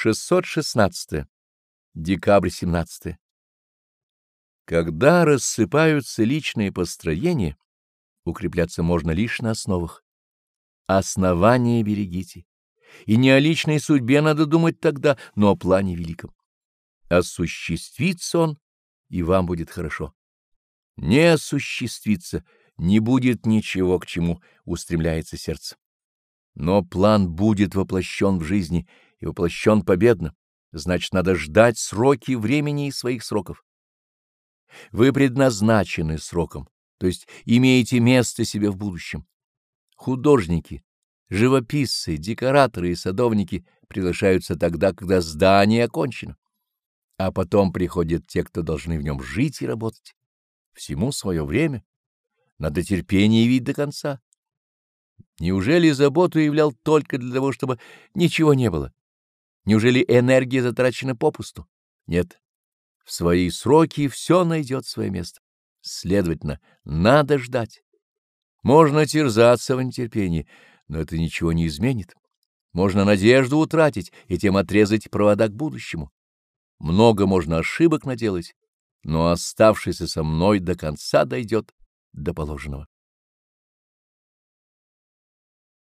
616. Декабрь 17. Когда рассыпаются личные построения, укрепляться можно лишь на основах. Основания берегите. И не о личной судьбе надо думать тогда, но о плане великом. Осуществится он, и вам будет хорошо. Не осуществится, не будет ничего, к чему устремляется сердце. Но план будет воплощен в жизни и воплощен победно, значит, надо ждать сроки времени и своих сроков. Вы предназначены сроком, то есть имеете место себе в будущем. Художники, живописцы, декораторы и садовники приглашаются тогда, когда здание окончено. А потом приходят те, кто должны в нем жить и работать. Всему свое время. Надо терпение видеть до конца. Неужели заботу являл только для того, чтобы ничего не было? Неужели энергия затрачена попусту? Нет. В свои сроки все найдет свое место. Следовательно, надо ждать. Можно терзаться в нетерпении, но это ничего не изменит. Можно надежду утратить и тем отрезать провода к будущему. Много можно ошибок наделать, но оставшийся со мной до конца дойдет до положенного.